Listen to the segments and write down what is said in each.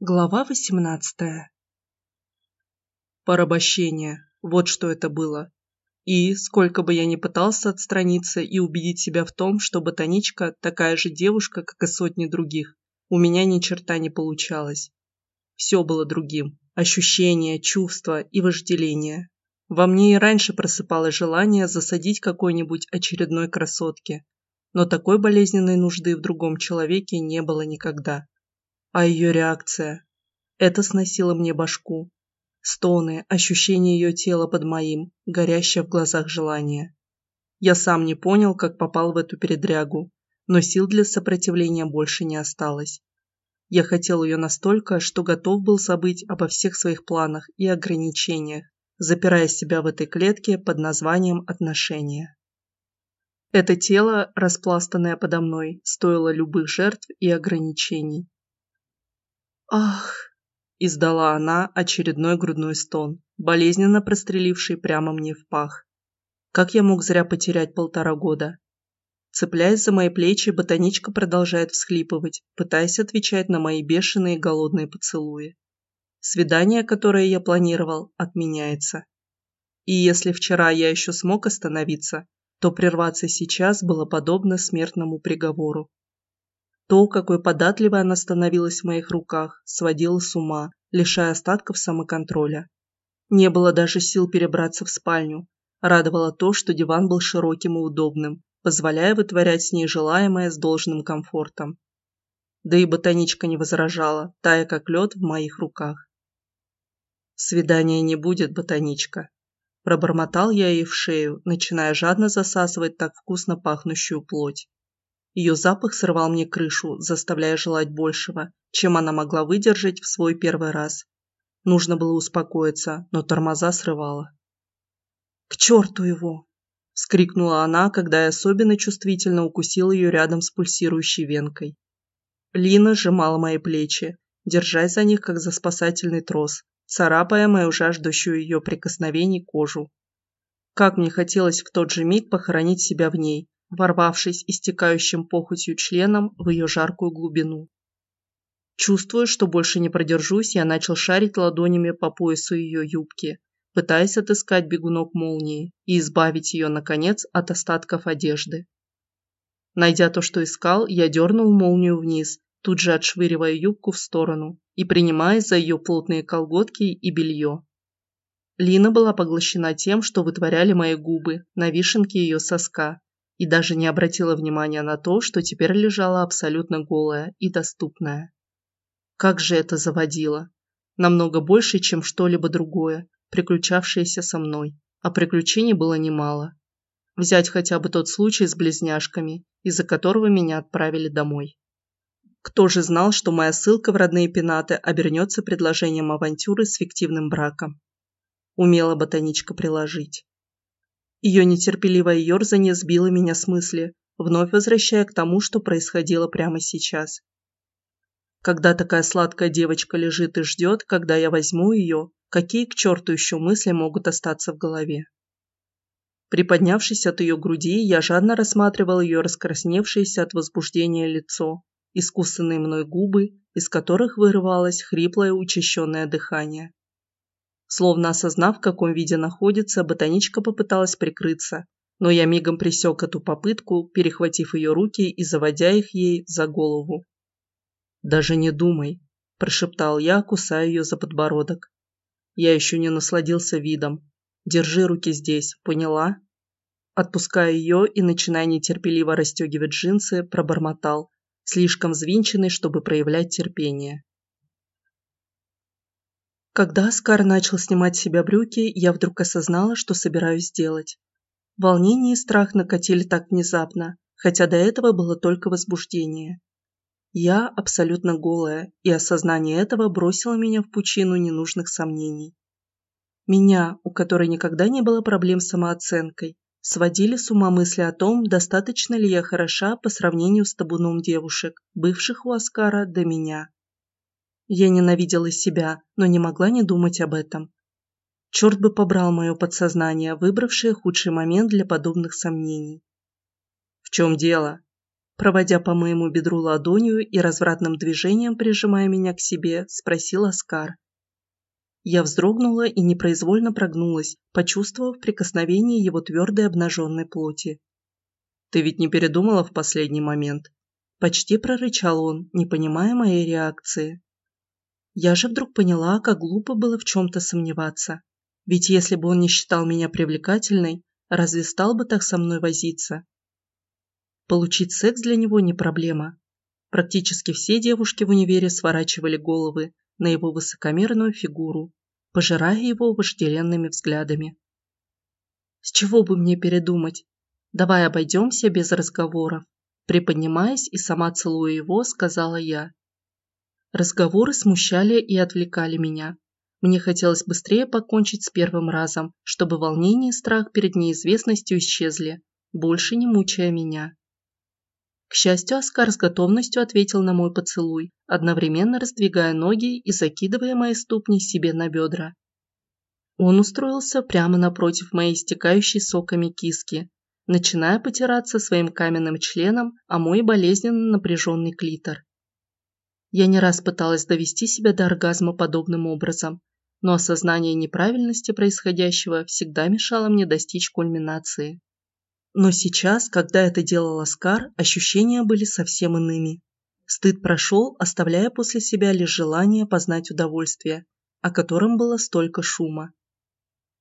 Глава восемнадцатая. Порабощение. Вот что это было. И, сколько бы я ни пытался отстраниться и убедить себя в том, что ботаничка такая же девушка, как и сотни других, у меня ни черта не получалось. Все было другим. Ощущения, чувства и вожделение. Во мне и раньше просыпалось желание засадить какой-нибудь очередной красотке. Но такой болезненной нужды в другом человеке не было никогда. А ее реакция? Это сносило мне башку. Стоны, ощущение ее тела под моим, горящее в глазах желание. Я сам не понял, как попал в эту передрягу, но сил для сопротивления больше не осталось. Я хотел ее настолько, что готов был забыть обо всех своих планах и ограничениях, запирая себя в этой клетке под названием отношения. Это тело, распластанное подо мной, стоило любых жертв и ограничений. «Ах!» – издала она очередной грудной стон, болезненно простреливший прямо мне в пах. Как я мог зря потерять полтора года? Цепляясь за мои плечи, ботаничка продолжает всхлипывать, пытаясь отвечать на мои бешеные голодные поцелуи. Свидание, которое я планировал, отменяется. И если вчера я еще смог остановиться, то прерваться сейчас было подобно смертному приговору. То, какой податливой она становилась в моих руках, сводило с ума, лишая остатков самоконтроля. Не было даже сил перебраться в спальню. Радовало то, что диван был широким и удобным, позволяя вытворять с ней желаемое с должным комфортом. Да и ботаничка не возражала, тая как лед в моих руках. «Свидания не будет, ботаничка», Пробормотал я ей в шею, начиная жадно засасывать так вкусно пахнущую плоть. Ее запах срывал мне крышу, заставляя желать большего, чем она могла выдержать в свой первый раз. Нужно было успокоиться, но тормоза срывала. «К черту его!» – вскрикнула она, когда я особенно чувствительно укусил ее рядом с пульсирующей венкой. Лина сжимала мои плечи, держась за них, как за спасательный трос, царапая мою жаждущую ее прикосновений кожу. Как мне хотелось в тот же миг похоронить себя в ней, ворвавшись истекающим похотью членом в ее жаркую глубину. Чувствуя, что больше не продержусь, я начал шарить ладонями по поясу ее юбки, пытаясь отыскать бегунок молнии и избавить ее, наконец, от остатков одежды. Найдя то, что искал, я дернул молнию вниз, тут же отшвыривая юбку в сторону и принимаясь за ее плотные колготки и белье. Лина была поглощена тем, что вытворяли мои губы на вишенке ее соска, и даже не обратила внимания на то, что теперь лежала абсолютно голая и доступная. Как же это заводило! Намного больше, чем что-либо другое, приключавшееся со мной, а приключений было немало. Взять хотя бы тот случай с близняшками, из-за которого меня отправили домой. Кто же знал, что моя ссылка в родные пенаты обернется предложением авантюры с фиктивным браком? Умела ботаничка приложить. Ее нетерпеливое ерзание сбило меня с мысли, вновь возвращая к тому, что происходило прямо сейчас. Когда такая сладкая девочка лежит и ждет, когда я возьму ее, какие к черту еще мысли могут остаться в голове? Приподнявшись от ее груди, я жадно рассматривал ее раскрасневшееся от возбуждения лицо, искусанные мной губы, из которых вырывалось хриплое учащенное дыхание. Словно осознав, в каком виде находится, ботаничка попыталась прикрыться, но я мигом пресек эту попытку, перехватив ее руки и заводя их ей за голову. «Даже не думай», – прошептал я, кусая ее за подбородок. Я еще не насладился видом. Держи руки здесь, поняла? Отпуская ее и начиная нетерпеливо расстегивать джинсы, пробормотал, слишком взвинченный, чтобы проявлять терпение. Когда Оскар начал снимать с себя брюки, я вдруг осознала, что собираюсь сделать. Волнение и страх накатили так внезапно, хотя до этого было только возбуждение. Я абсолютно голая, и осознание этого бросило меня в пучину ненужных сомнений. Меня, у которой никогда не было проблем с самооценкой, сводили с ума мысли о том, достаточно ли я хороша по сравнению с табуном девушек, бывших у Оскара до меня. Я ненавидела себя, но не могла не думать об этом. Черт бы побрал мое подсознание, выбравшее худший момент для подобных сомнений. «В чем дело?» Проводя по моему бедру ладонью и развратным движением прижимая меня к себе, спросил Оскар. Я вздрогнула и непроизвольно прогнулась, почувствовав прикосновение его твердой обнаженной плоти. «Ты ведь не передумала в последний момент?» Почти прорычал он, не понимая моей реакции. Я же вдруг поняла, как глупо было в чем-то сомневаться. Ведь если бы он не считал меня привлекательной, разве стал бы так со мной возиться? Получить секс для него не проблема. Практически все девушки в универе сворачивали головы на его высокомерную фигуру, пожирая его вожделенными взглядами. С чего бы мне передумать? Давай обойдемся без разговоров. Приподнимаясь и сама целуя его, сказала я. Разговоры смущали и отвлекали меня. Мне хотелось быстрее покончить с первым разом, чтобы волнение и страх перед неизвестностью исчезли, больше не мучая меня. К счастью, Оскар с готовностью ответил на мой поцелуй, одновременно раздвигая ноги и закидывая мои ступни себе на бедра. Он устроился прямо напротив моей истекающей соками киски, начиная потираться своим каменным членом о мой болезненно напряженный клитор. Я не раз пыталась довести себя до оргазма подобным образом, но осознание неправильности происходящего всегда мешало мне достичь кульминации. Но сейчас, когда это делал Оскар, ощущения были совсем иными. Стыд прошел, оставляя после себя лишь желание познать удовольствие, о котором было столько шума.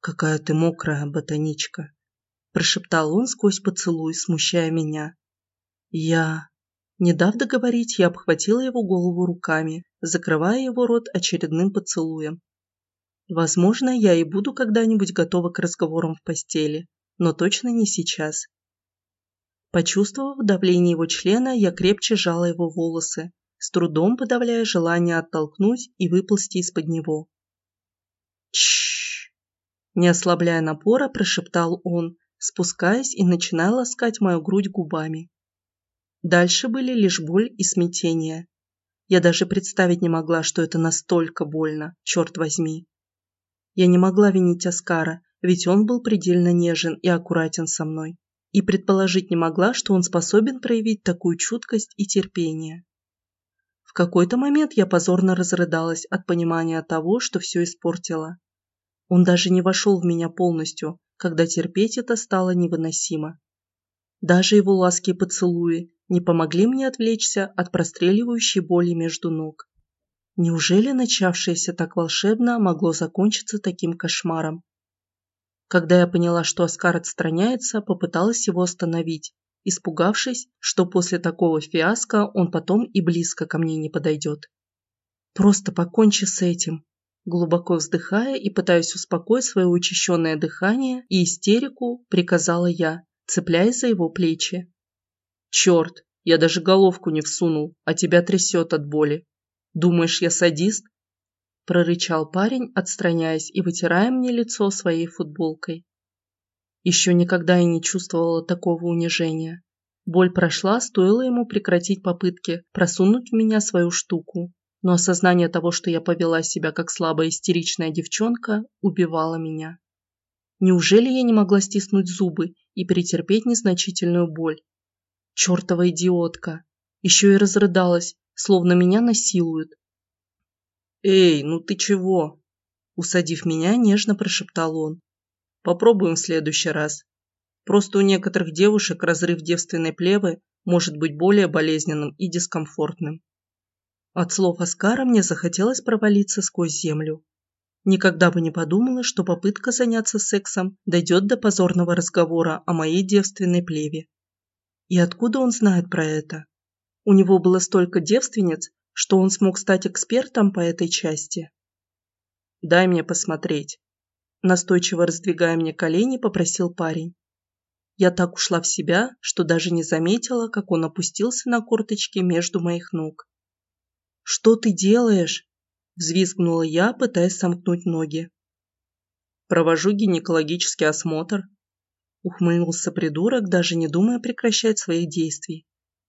«Какая ты мокрая, ботаничка!» – прошептал он сквозь поцелуй, смущая меня. «Я...» Не дав договорить, я обхватила его голову руками, закрывая его рот очередным поцелуем. Возможно, я и буду когда-нибудь готова к разговорам в постели, но точно не сейчас. Почувствовав давление его члена, я крепче сжала его волосы, с трудом подавляя желание оттолкнуть и выползти из-под него. Чш! Не ослабляя напора, прошептал он, спускаясь и начиная ласкать мою грудь губами. Дальше были лишь боль и смятение. Я даже представить не могла, что это настолько больно, черт возьми. Я не могла винить Оскара, ведь он был предельно нежен и аккуратен со мной, и предположить не могла, что он способен проявить такую чуткость и терпение. В какой-то момент я позорно разрыдалась от понимания того, что все испортила. Он даже не вошел в меня полностью, когда терпеть это стало невыносимо. Даже его ласки и поцелуи не помогли мне отвлечься от простреливающей боли между ног. Неужели начавшееся так волшебно могло закончиться таким кошмаром? Когда я поняла, что Оскар отстраняется, попыталась его остановить, испугавшись, что после такого фиаско он потом и близко ко мне не подойдет. «Просто покончи с этим», глубоко вздыхая и пытаясь успокоить свое учащенное дыхание и истерику, приказала я, цепляясь за его плечи. «Черт, я даже головку не всунул, а тебя трясет от боли. Думаешь, я садист?» прорычал парень, отстраняясь и вытирая мне лицо своей футболкой. Еще никогда я не чувствовала такого унижения. Боль прошла, стоило ему прекратить попытки просунуть в меня свою штуку, но осознание того, что я повела себя как слабая истеричная девчонка, убивало меня. Неужели я не могла стиснуть зубы и претерпеть незначительную боль? Чертова идиотка! Еще и разрыдалась, словно меня насилуют, «Эй, ну ты чего?» Усадив меня, нежно прошептал он. «Попробуем в следующий раз. Просто у некоторых девушек разрыв девственной плевы может быть более болезненным и дискомфортным». От слов Оскара мне захотелось провалиться сквозь землю. Никогда бы не подумала, что попытка заняться сексом дойдет до позорного разговора о моей девственной плеве. И откуда он знает про это? У него было столько девственниц, что он смог стать экспертом по этой части. «Дай мне посмотреть», – настойчиво раздвигая мне колени, попросил парень. Я так ушла в себя, что даже не заметила, как он опустился на корточки между моих ног. «Что ты делаешь?» – взвизгнула я, пытаясь сомкнуть ноги. «Провожу гинекологический осмотр», – ухмыльнулся придурок, даже не думая прекращать своих действий.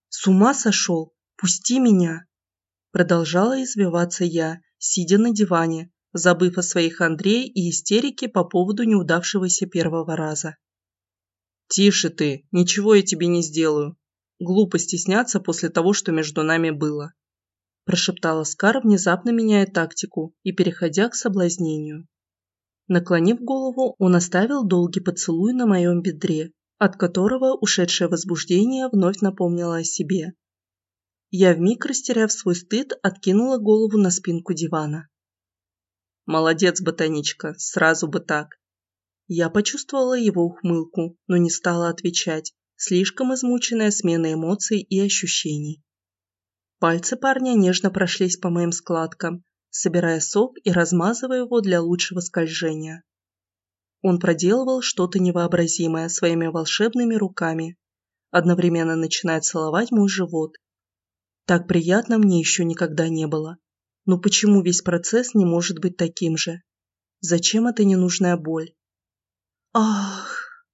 «С ума сошел? Пусти меня!» Продолжала извиваться я, сидя на диване, забыв о своих Андрее и истерике по поводу неудавшегося первого раза. «Тише ты, ничего я тебе не сделаю», Глупо стесняться после того, что между нами было. Прошептал Оскар, внезапно меняя тактику и переходя к соблазнению. Наклонив голову, он оставил долгий поцелуй на моем бедре, от которого ушедшее возбуждение вновь напомнило о себе. Я вмиг растеряв свой стыд, откинула голову на спинку дивана. «Молодец, ботаничка, сразу бы так!» Я почувствовала его ухмылку, но не стала отвечать, слишком измученная сменой эмоций и ощущений. Пальцы парня нежно прошлись по моим складкам, собирая сок и размазывая его для лучшего скольжения. Он проделывал что-то невообразимое своими волшебными руками, одновременно начиная целовать мой живот. Так приятно мне еще никогда не было. Но почему весь процесс не может быть таким же? Зачем эта ненужная боль? Ах!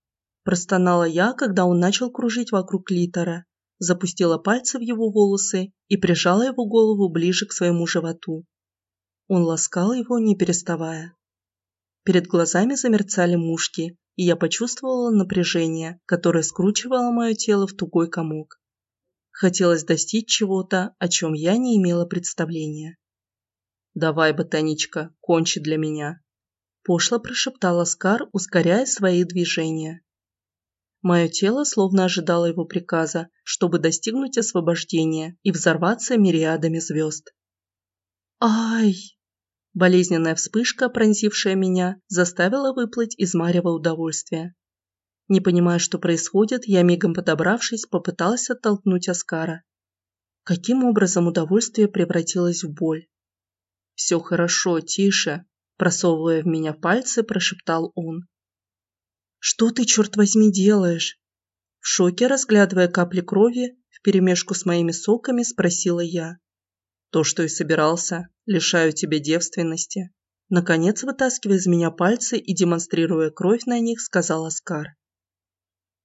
Простонала я, когда он начал кружить вокруг литера, запустила пальцы в его волосы и прижала его голову ближе к своему животу. Он ласкал его, не переставая. Перед глазами замерцали мушки, и я почувствовала напряжение, которое скручивало мое тело в тугой комок. Хотелось достичь чего-то, о чем я не имела представления. «Давай, ботаничка, кончи для меня», – пошло прошептал Оскар, ускоряя свои движения. Мое тело словно ожидало его приказа, чтобы достигнуть освобождения и взорваться мириадами звезд. «Ай!» Болезненная вспышка, пронзившая меня, заставила выплыть из марева удовольствия. Не понимая, что происходит, я мигом подобравшись, попыталась оттолкнуть Оскара. Каким образом удовольствие превратилось в боль? «Все хорошо, тише», – просовывая в меня пальцы, прошептал он. «Что ты, черт возьми, делаешь?» В шоке, разглядывая капли крови, вперемешку с моими соками, спросила я. То, что и собирался, лишаю тебя девственности. Наконец, вытаскивая из меня пальцы и демонстрируя кровь на них, сказал Оскар.